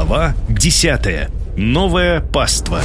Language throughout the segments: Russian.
Глава 10. Новая паства.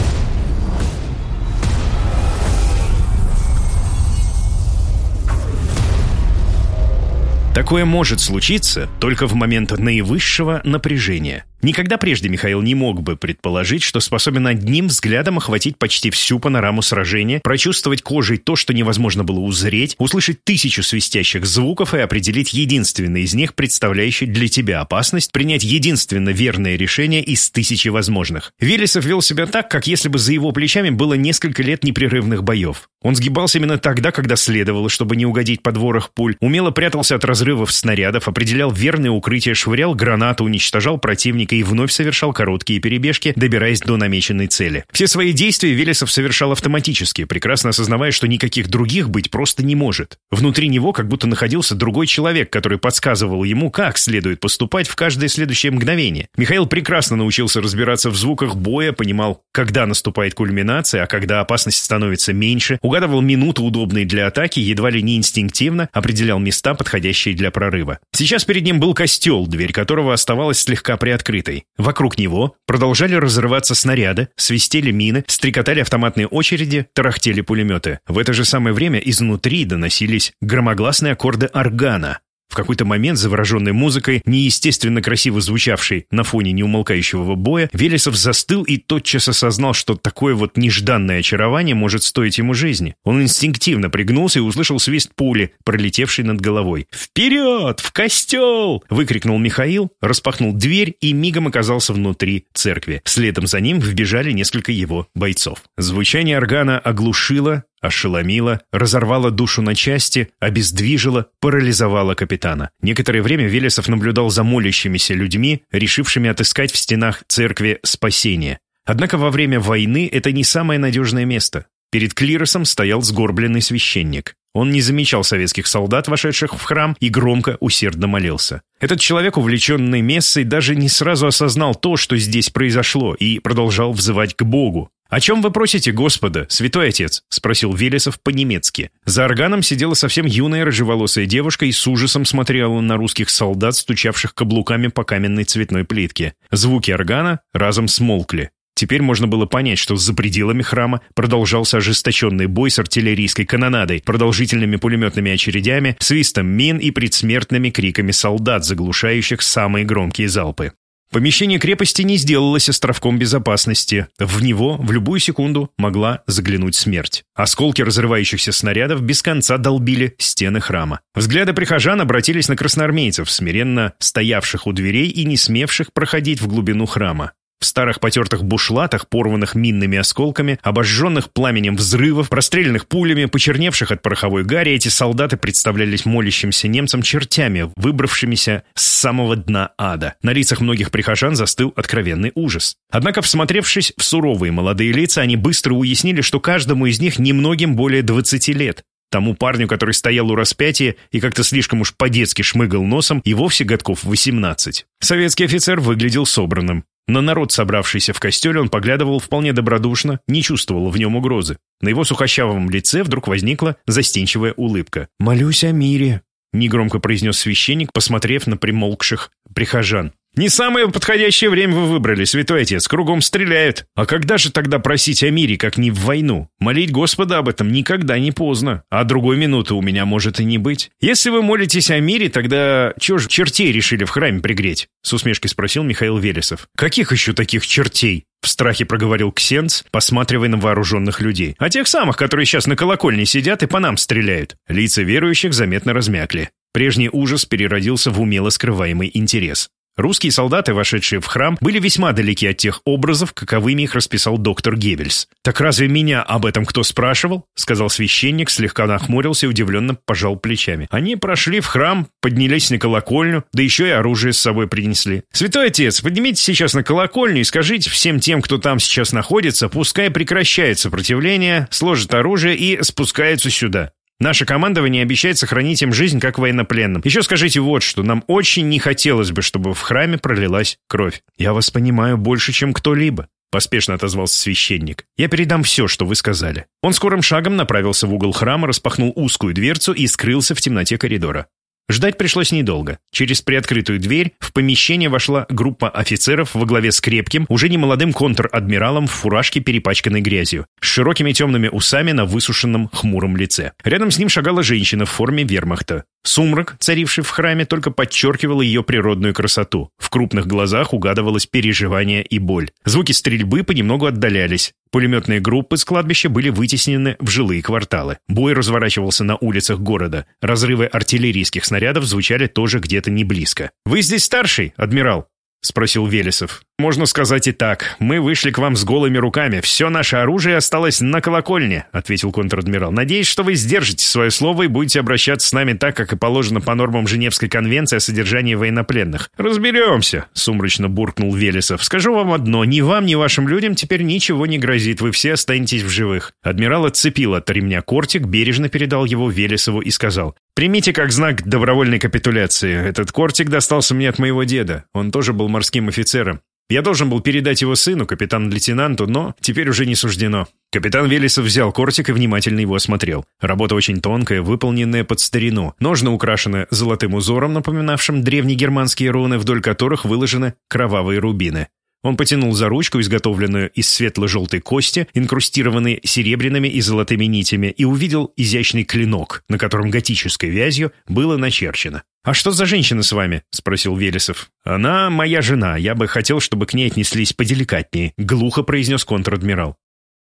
Такое может случиться только в момент наивысшего напряжения – Никогда прежде Михаил не мог бы предположить, что способен одним взглядом охватить почти всю панораму сражения, прочувствовать кожей то, что невозможно было узреть, услышать тысячу свистящих звуков и определить единственный из них, представляющий для тебя опасность, принять единственно верное решение из тысячи возможных. Велесов вел себя так, как если бы за его плечами было несколько лет непрерывных боев. Он сгибался именно тогда, когда следовало, чтобы не угодить под ворох пуль, умело прятался от разрывов снарядов, определял верное укрытие, швырял гранату, уничтожал противника и вновь совершал короткие перебежки, добираясь до намеченной цели. Все свои действия Велесов совершал автоматически, прекрасно осознавая, что никаких других быть просто не может. Внутри него как будто находился другой человек, который подсказывал ему, как следует поступать в каждое следующее мгновение. Михаил прекрасно научился разбираться в звуках боя, понимал, когда наступает кульминация, а когда опасность становится меньше, угадывал минуты, удобные для атаки, едва ли не инстинктивно определял места, подходящие для прорыва. Сейчас перед ним был костел, дверь которого оставалась слегка приоткрытой открытой. Вокруг него продолжали разрываться снаряды, свистели мины, стрекотали автоматные очереди, тарахтели пулеметы. В это же самое время изнутри доносились громогласные аккорды органа, в какой-то момент, завороженный музыкой, неестественно красиво звучавшей на фоне неумолкающего боя, Велесов застыл и тотчас осознал, что такое вот нежданное очарование может стоить ему жизни. Он инстинктивно пригнулся и услышал свист пули, пролетевшей над головой. «Вперед! В костел!» — выкрикнул Михаил, распахнул дверь и мигом оказался внутри церкви. Следом за ним вбежали несколько его бойцов. Звучание органа оглушило, ошеломила, разорвала душу на части, обездвижила, парализовала капитана. Некоторое время Велесов наблюдал за молящимися людьми, решившими отыскать в стенах церкви спасение. Однако во время войны это не самое надежное место. Перед клиросом стоял сгорбленный священник. Он не замечал советских солдат, вошедших в храм, и громко, усердно молился. Этот человек, увлеченный мессой, даже не сразу осознал то, что здесь произошло, и продолжал взывать к Богу. «О чем вы просите Господа, святой отец?» — спросил Велесов по-немецки. За органом сидела совсем юная рыжеволосая девушка и с ужасом смотрела на русских солдат, стучавших каблуками по каменной цветной плитке. Звуки органа разом смолкли. Теперь можно было понять, что за пределами храма продолжался ожесточенный бой с артиллерийской канонадой, продолжительными пулеметными очередями, свистом мин и предсмертными криками солдат, заглушающих самые громкие залпы. Помещение крепости не сделалось островком безопасности. В него в любую секунду могла заглянуть смерть. Осколки разрывающихся снарядов без конца долбили стены храма. Взгляды прихожан обратились на красноармейцев, смиренно стоявших у дверей и не смевших проходить в глубину храма. В старых потертых бушлатах, порванных минными осколками, обожженных пламенем взрывов, простреленных пулями, почерневших от пороховой гари, эти солдаты представлялись молящимся немцам чертями, выбравшимися с самого дна ада. На лицах многих прихожан застыл откровенный ужас. Однако, всмотревшись в суровые молодые лица, они быстро уяснили, что каждому из них немногим более 20 лет. Тому парню, который стоял у распятия и как-то слишком уж по-детски шмыгал носом, и вовсе годков 18. Советский офицер выглядел собранным. На народ, собравшийся в костеле, он поглядывал вполне добродушно, не чувствовал в нем угрозы. На его сухощавом лице вдруг возникла застенчивая улыбка. «Молюсь о мире», — негромко произнес священник, посмотрев на примолкших прихожан. «Не самое подходящее время вы выбрали, святой отец, кругом стреляют. А когда же тогда просить о мире, как не в войну? Молить Господа об этом никогда не поздно, а другой минуты у меня может и не быть. Если вы молитесь о мире, тогда чего же чертей решили в храме пригреть?» С усмешкой спросил Михаил Велесов. «Каких еще таких чертей?» В страхе проговорил Ксенц, посматривая на вооруженных людей. «А тех самых, которые сейчас на колокольне сидят и по нам стреляют». Лица верующих заметно размякли. Прежний ужас переродился в умело скрываемый интерес. Русские солдаты, вошедшие в храм, были весьма далеки от тех образов, каковыми их расписал доктор Геббельс. «Так разве меня об этом кто спрашивал?» — сказал священник, слегка нахмурился и удивленно пожал плечами. Они прошли в храм, поднялись на колокольню, да еще и оружие с собой принесли. «Святой отец, поднимитесь сейчас на колокольню и скажите всем тем, кто там сейчас находится, пускай прекращает сопротивление, сложит оружие и спускается сюда. Наше командование обещает сохранить им жизнь как военнопленным. Еще скажите вот что. Нам очень не хотелось бы, чтобы в храме пролилась кровь. Я вас понимаю больше, чем кто-либо. Поспешно отозвался священник. «Я передам все, что вы сказали». Он скорым шагом направился в угол храма, распахнул узкую дверцу и скрылся в темноте коридора. Ждать пришлось недолго. Через приоткрытую дверь в помещение вошла группа офицеров во главе с крепким, уже немолодым контр-адмиралом в фуражке, перепачканной грязью, с широкими темными усами на высушенном хмуром лице. Рядом с ним шагала женщина в форме вермахта. Сумрак, царивший в храме, только подчеркивал ее природную красоту. В крупных глазах угадывалось переживание и боль. Звуки стрельбы понемногу отдалялись. Пулеметные группы с кладбища были вытеснены в жилые кварталы. Бой разворачивался на улицах города. Разрывы артиллерийских снарядов звучали тоже где-то не близко. «Вы здесь старший, адмирал?» — спросил Велесов. «Можно сказать и так. Мы вышли к вам с голыми руками. Все наше оружие осталось на колокольне», — ответил контр-адмирал. «Надеюсь, что вы сдержите свое слово и будете обращаться с нами так, как и положено по нормам Женевской конвенции о содержании военнопленных». «Разберемся», — сумрачно буркнул Велесов. «Скажу вам одно. Ни вам, ни вашим людям теперь ничего не грозит. Вы все останетесь в живых». Адмирал отцепил от ремня кортик, бережно передал его Велесову и сказал. «Примите как знак добровольной капитуляции. Этот кортик достался мне от моего деда. Он тоже был морским офицером. Я должен был передать его сыну, капитан-лейтенанту, но теперь уже не суждено. Капитан Велесов взял кортик и внимательно его осмотрел. Работа очень тонкая, выполненная под старину. Ножны украшены золотым узором, напоминавшим древнегерманские руны, вдоль которых выложены кровавые рубины. Он потянул за ручку, изготовленную из светло-желтой кости, инкрустированной серебряными и золотыми нитями, и увидел изящный клинок, на котором готической вязью было начерчено. «А что за женщина с вами?» — спросил Велесов. «Она моя жена. Я бы хотел, чтобы к ней отнеслись поделикатнее», — глухо произнес контр-адмирал.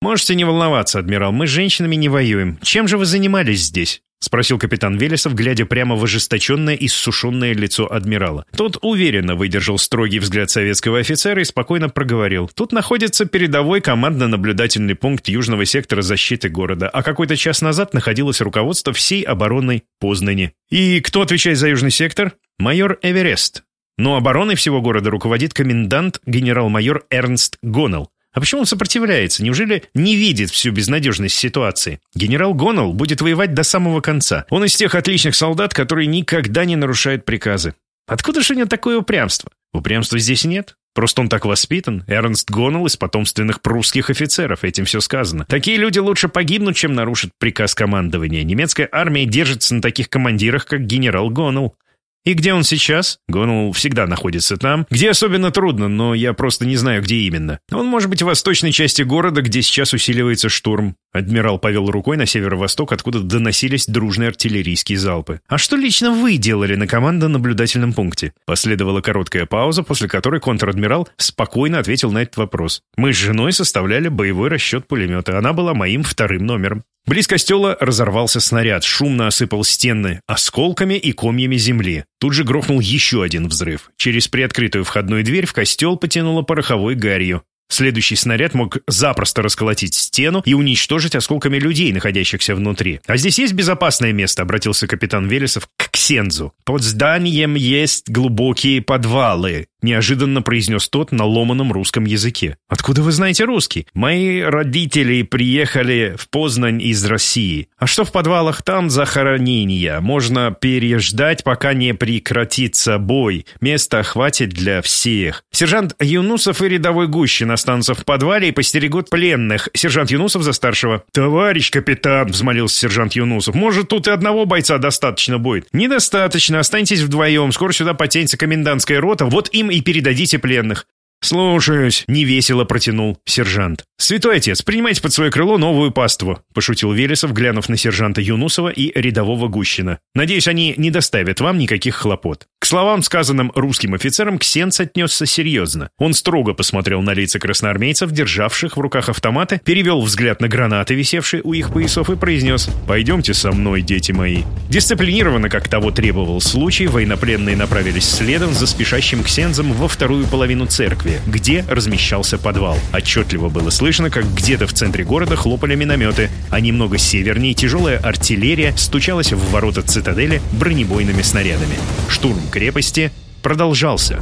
«Можете не волноваться, адмирал, мы с женщинами не воюем. Чем же вы занимались здесь?» — спросил капитан Велесов, глядя прямо в ожесточенное и сушенное лицо адмирала. Тот уверенно выдержал строгий взгляд советского офицера и спокойно проговорил. «Тут находится передовой командно-наблюдательный пункт Южного сектора защиты города, а какой-то час назад находилось руководство всей оборонной Познани. И кто отвечает за Южный сектор? Майор Эверест. Но обороной всего города руководит комендант генерал-майор Эрнст Гоннелл. А почему он сопротивляется? Неужели не видит всю безнадежность ситуации? Генерал Гоннелл будет воевать до самого конца. Он из тех отличных солдат, которые никогда не нарушают приказы. Откуда же у него такое упрямство? Упрямства здесь нет. Просто он так воспитан. Эрнст Гоннелл из потомственных прусских офицеров. Этим все сказано. Такие люди лучше погибнут, чем нарушат приказ командования. Немецкая армия держится на таких командирах, как генерал Гоннелл. И где он сейчас? Гонул всегда находится там. Где особенно трудно, но я просто не знаю, где именно. Он может быть в восточной части города, где сейчас усиливается штурм. Адмирал повел рукой на северо-восток, откуда доносились дружные артиллерийские залпы. «А что лично вы делали на командно-наблюдательном пункте?» Последовала короткая пауза, после которой контр-адмирал спокойно ответил на этот вопрос. «Мы с женой составляли боевой расчет пулемета. Она была моим вторым номером». Близ костела разорвался снаряд, шумно осыпал стены осколками и комьями земли. Тут же грохнул еще один взрыв. Через приоткрытую входную дверь в костел потянуло пороховой гарью. Следующий снаряд мог запросто расколотить стену и уничтожить осколками людей, находящихся внутри. «А здесь есть безопасное место?» — обратился капитан Велесов к Ксензу. «Под зданием есть глубокие подвалы», — неожиданно произнес тот на ломаном русском языке. «Откуда вы знаете русский?» «Мои родители приехали в Познань из России. А что в подвалах? Там захоронения. Можно переждать, пока не прекратится бой. Места хватит для всех. Сержант Юнусов и рядовой Гущин останутся в подвале и постерегут пленных. Сержант Юнусов за старшего». «Товарищ капитан», — взмолился сержант Юнусов, «может, тут и одного бойца достаточно будет?» «Недостаточно. Останьтесь вдвоем. Скоро сюда потянется комендантская рота. Вот им и передадите пленных». «Слушаюсь», — невесело протянул сержант. «Святой отец, принимайте под свое крыло новую паству», — пошутил Велесов, глянув на сержанта Юнусова и рядового Гущина. «Надеюсь, они не доставят вам никаких хлопот». К словам, сказанным русским офицерам, Ксенц отнесся серьезно. Он строго посмотрел на лица красноармейцев, державших в руках автоматы, перевел взгляд на гранаты, висевшие у их поясов, и произнес «Пойдемте со мной, дети мои». Дисциплинированно, как того требовал случай, военнопленные направились следом за спешащим Ксензом во вторую половину церкви, где размещался подвал. Отчетливо было слышно, как где-то в центре города хлопали минометы, а немного севернее тяжелая артиллерия стучалась в ворота цитадели бронебойными снарядами. Штурм крепости продолжался.